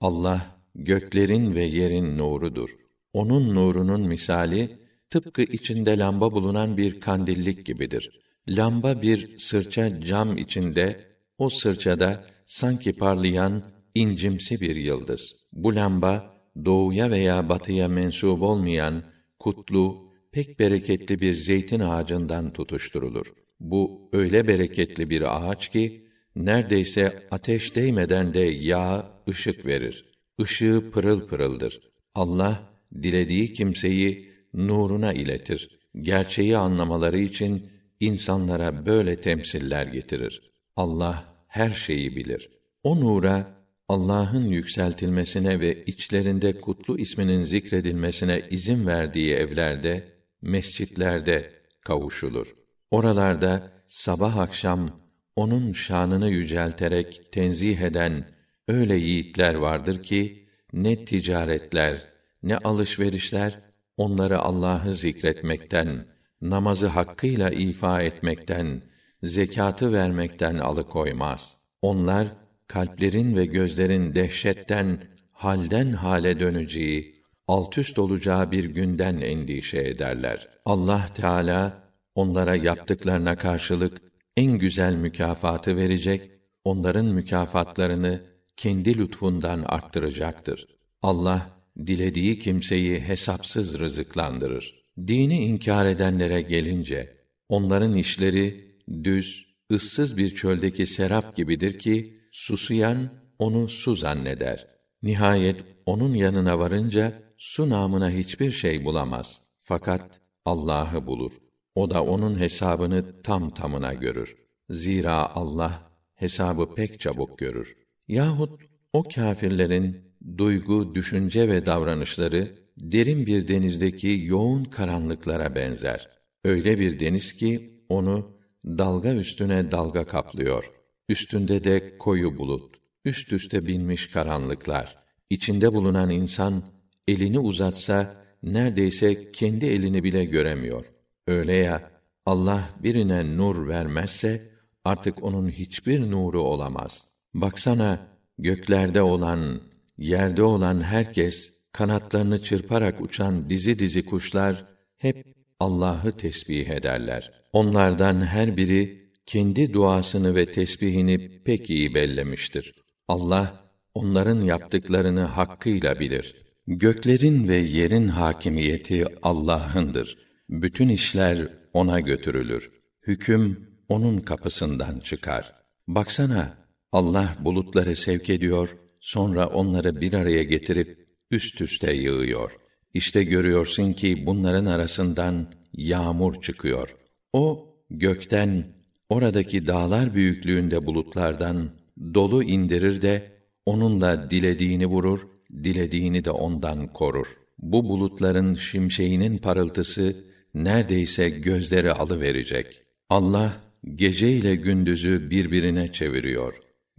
Allah göklerin ve yerin nurudur. Onun nurunun misali tıpkı içinde lamba bulunan bir kandillik gibidir. Lamba bir sırça cam içinde, o sırçada sanki parlayan incimsi bir yıldız. Bu lamba doğuya veya batıya mensup olmayan kutlu, pek bereketli bir zeytin ağacından tutuşturulur. Bu öyle bereketli bir ağaç ki neredeyse ateş değmeden de yağ ışık verir. Işığı pırıl pırıldır. Allah dilediği kimseyi nuruna iletir. Gerçeği anlamaları için insanlara böyle temsiller getirir. Allah her şeyi bilir. O nura Allah'ın yükseltilmesine ve içlerinde kutlu isminin zikredilmesine izin verdiği evlerde, mescitlerde kavuşulur. Oralarda sabah akşam onun şanını yücelterek tenzih eden öyle yiğitler vardır ki ne ticaretler, ne alışverişler onları Allah'ı zikretmekten, namazı hakkıyla ifa etmekten, zekatı vermekten alıkoymaz. Onlar kalplerin ve gözlerin dehşetten halden hale döneceği, alt üst olacağı bir günden endişe ederler. Allah Teala onlara yaptıklarına karşılık en güzel mükafatı verecek, onların mükafatlarını kendi lütfundan arttıracaktır. Allah dilediği kimseyi hesapsız rızıklandırır. Dini inkar edenlere gelince onların işleri düz, ıssız bir çöldeki serap gibidir ki susuyan onu su zanneder. Nihayet onun yanına varınca su namına hiçbir şey bulamaz. Fakat Allah'ı bulur. O da onun hesabını tam tamına görür. Zira Allah hesabı pek çabuk görür. Yahut o kâfirlerin duygu, düşünce ve davranışları derin bir denizdeki yoğun karanlıklara benzer. Öyle bir deniz ki onu dalga üstüne dalga kaplıyor. Üstünde de koyu bulut, üst üste binmiş karanlıklar. İçinde bulunan insan elini uzatsa neredeyse kendi elini bile göremiyor. Öyle ya Allah birine nur vermezse artık onun hiçbir nuru olamaz. Baksana göklerde olan, yerde olan herkes kanatlarını çırparak uçan dizi dizi kuşlar hep Allah'ı tesbih ederler. Onlardan her biri kendi duasını ve tesbihini pek iyi bellemiştir. Allah onların yaptıklarını hakkıyla bilir. Göklerin ve yerin hakimiyeti Allah'ındır. Bütün işler ona götürülür. Hüküm onun kapısından çıkar. Baksana, Allah bulutları sevk ediyor, sonra onları bir araya getirip üst üste yığıyor. İşte görüyorsun ki bunların arasından yağmur çıkıyor. O gökten oradaki dağlar büyüklüğünde bulutlardan dolu indirir de onunla dilediğini vurur, dilediğini de ondan korur. Bu bulutların şimşeğinin parıltısı neredeyse gözleri alıverecek. Allah gece ile gündüzü birbirine çeviriyor.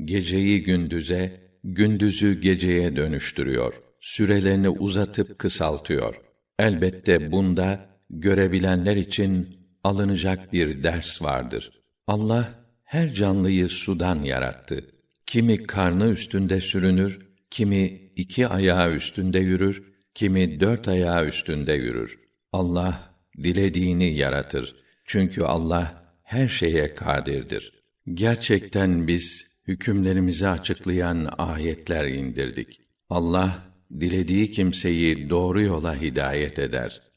Geceyi gündüze, gündüzü geceye dönüştürüyor. Sürelerini uzatıp kısaltıyor. Elbette bunda görebilenler için alınacak bir ders vardır. Allah her canlıyı sudan yarattı. Kimi karnı üstünde sürünür, kimi iki ayağı üstünde yürür, kimi dört ayağı üstünde yürür. Allah dilediğini yaratır. Çünkü Allah her şeye kadirdir. Gerçekten biz hükümlerimizi açıklayan ayetler indirdik. Allah dilediği kimseyi doğru yola hidayet eder.